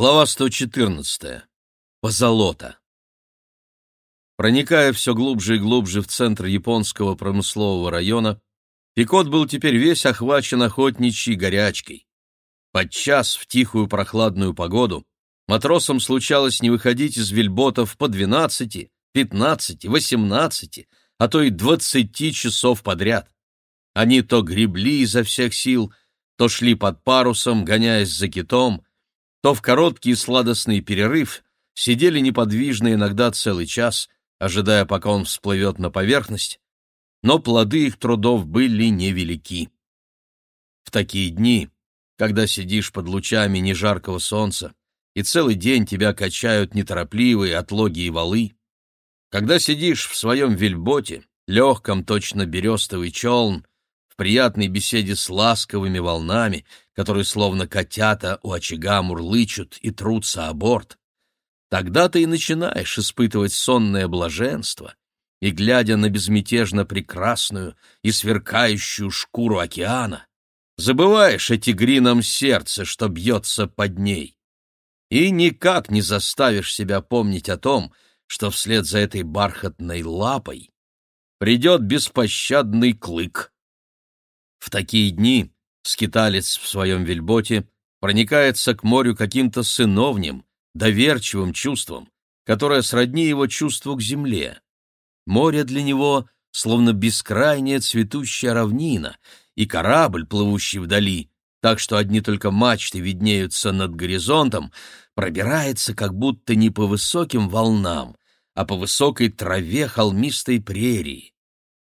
Глава 114. Позолота. Проникая все глубже и глубже в центр японского промыслового района, Пикот был теперь весь охвачен охотничьей горячкой. Подчас в тихую прохладную погоду матросам случалось не выходить из вельботов по 12, 15, 18, а то и 20 часов подряд. Они то гребли изо всех сил, то шли под парусом, гоняясь за китом, то в короткий сладостный перерыв сидели неподвижно иногда целый час, ожидая, пока он всплывет на поверхность, но плоды их трудов были невелики. В такие дни, когда сидишь под лучами нежаркого солнца, и целый день тебя качают неторопливые отлоги и валы, когда сидишь в своем вельботе, легком точно берестовый челн, приятной беседе с ласковыми волнами, которые словно котята у очага мурлычут и трутся о борт, тогда ты и начинаешь испытывать сонное блаженство, и, глядя на безмятежно прекрасную и сверкающую шкуру океана, забываешь о тигрином сердце, что бьется под ней, и никак не заставишь себя помнить о том, что вслед за этой бархатной лапой придет беспощадный клык. В такие дни скиталец в своем вельботе проникается к морю каким-то сыновним, доверчивым чувством, которое сродни его чувству к земле. Море для него словно бескрайняя цветущая равнина, и корабль, плывущий вдали, так что одни только мачты виднеются над горизонтом, пробирается как будто не по высоким волнам, а по высокой траве холмистой прерии.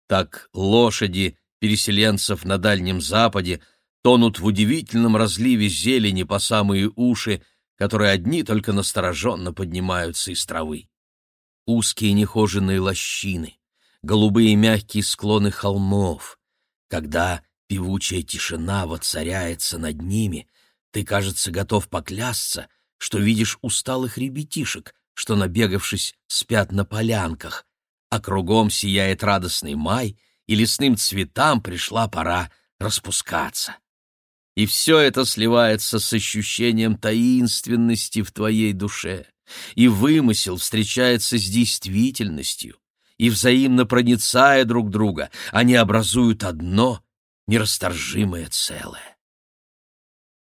Так лошади переселенцев на Дальнем Западе тонут в удивительном разливе зелени по самые уши, которые одни только настороженно поднимаются из травы. Узкие нехоженные лощины, голубые мягкие склоны холмов. Когда певучая тишина воцаряется над ними, ты, кажется, готов поклясться, что видишь усталых ребятишек, что, набегавшись, спят на полянках, а кругом сияет радостный май, и лесным цветам пришла пора распускаться. И все это сливается с ощущением таинственности в твоей душе, и вымысел встречается с действительностью, и взаимно проницая друг друга, они образуют одно нерасторжимое целое.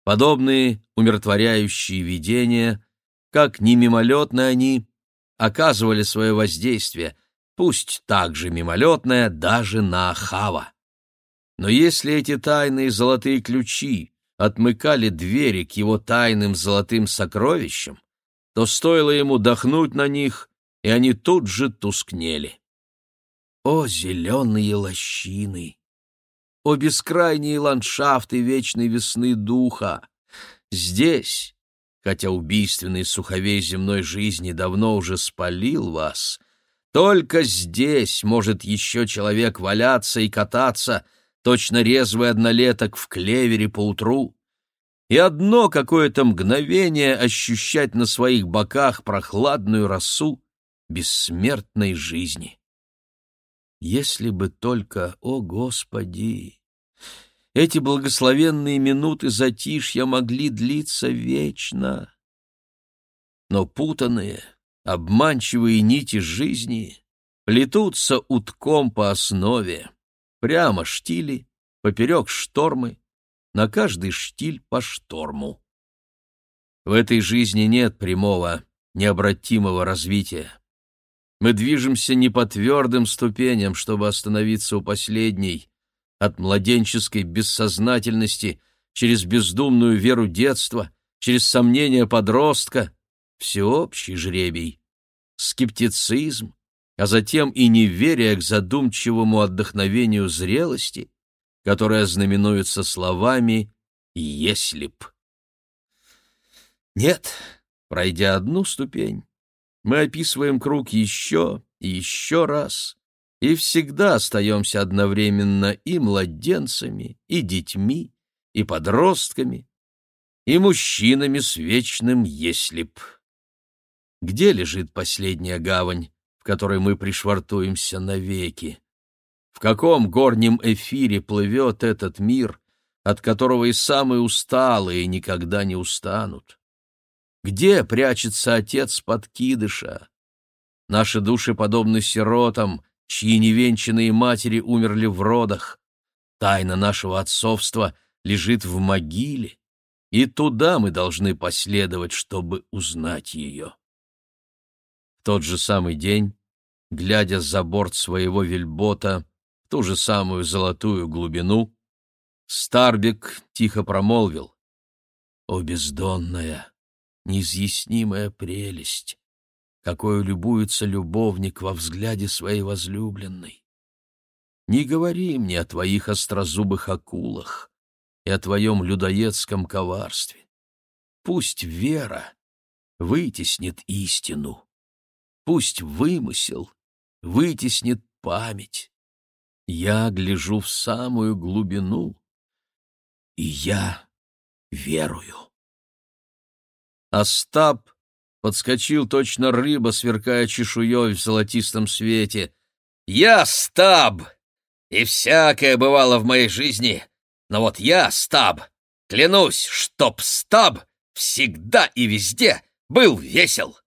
Подобные умиротворяющие видения, как ни мимолетны они, оказывали свое воздействие, пусть также мимолетное, даже на Ахава. Но если эти тайные золотые ключи отмыкали двери к его тайным золотым сокровищам, то стоило ему дохнуть на них, и они тут же тускнели. О, зеленые лощины! О, бескрайние ландшафты вечной весны духа! Здесь, хотя убийственный суховей земной жизни давно уже спалил вас, только здесь может еще человек валяться и кататься — точно резвый однолеток в клевере поутру, и одно какое-то мгновение ощущать на своих боках прохладную росу бессмертной жизни. Если бы только, о Господи, эти благословенные минуты затишья могли длиться вечно. Но путанные, обманчивые нити жизни плетутся утком по основе, Прямо штили, поперек штормы, на каждый штиль по шторму. В этой жизни нет прямого, необратимого развития. Мы движемся не по твердым ступеням, чтобы остановиться у последней, от младенческой бессознательности через бездумную веру детства, через сомнения подростка, всеобщий жребий, скептицизм, а затем и неверие к задумчивому отдохновению зрелости, которое знаменуется словами «если б». Нет, пройдя одну ступень, мы описываем круг еще и еще раз, и всегда остаемся одновременно и младенцами, и детьми, и подростками, и мужчинами с вечным «если б». Где лежит последняя гавань? в которой мы пришвартуемся навеки. В каком горнем эфире плывет этот мир, от которого и самые усталые никогда не устанут? Где прячется отец подкидыша? Наши души подобны сиротам, чьи невенчанные матери умерли в родах. Тайна нашего отцовства лежит в могиле, и туда мы должны последовать, чтобы узнать ее. Тот же самый день, глядя за борт своего вельбота, в ту же самую золотую глубину, Старбик тихо промолвил. «О, бездонная, неизъяснимая прелесть! Какой любуется любовник во взгляде своей возлюбленной! Не говори мне о твоих острозубых акулах и о твоем людоедском коварстве. Пусть вера вытеснит истину, пусть вымысел вытеснит память. Я гляжу в самую глубину, и я верую. Остап подскочил точно рыба, сверкая чешуей в золотистом свете. «Я Стаб! И всякое бывало в моей жизни, но вот я Стаб! Клянусь, чтоб Стаб всегда и везде был весел!»